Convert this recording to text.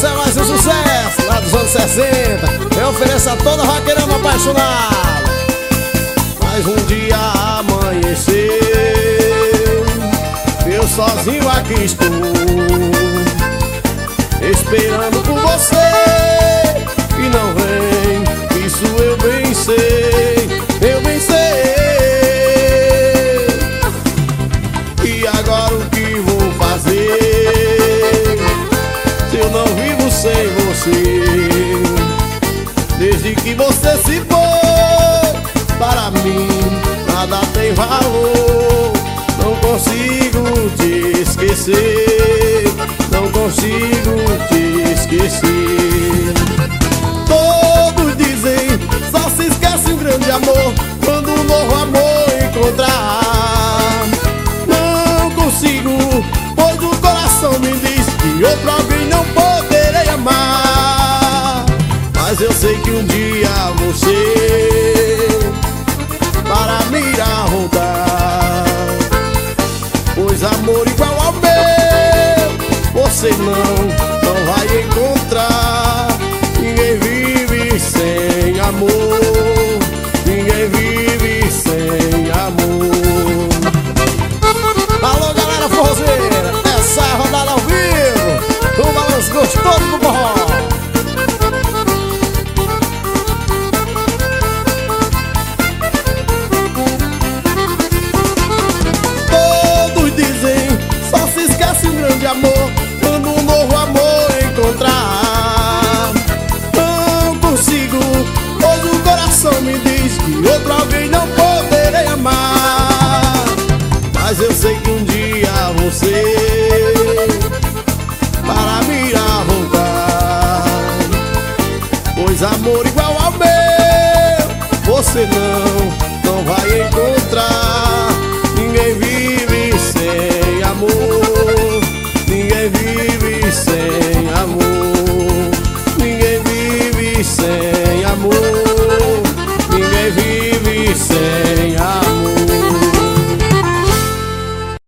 Esse é mais um sucesso lá dos anos 60 Eu ofereço a toda vaqueirama apaixonada. Mas um dia amanheceu Eu sozinho aqui estou Esperando por você não vivo sem você. Desde que você se foi Para mim nada tem valor. Não consigo te esquecer Não consigo te esquecer. Todos dizem Só se esquece um grande amor Quando um novo amor encontrar. Não consigo Pois o coração me diz Que outro alguém Mas eu sei que um dia você Para me irá Pois amor igual ao meu Você não, amor Quando um novo amor encontrar. Não consigo Pois o coração me diz Que outro alguém não poderei amar. Mas eu sei que um dia você Para me irá voltar Pois amor igual ao meu Você não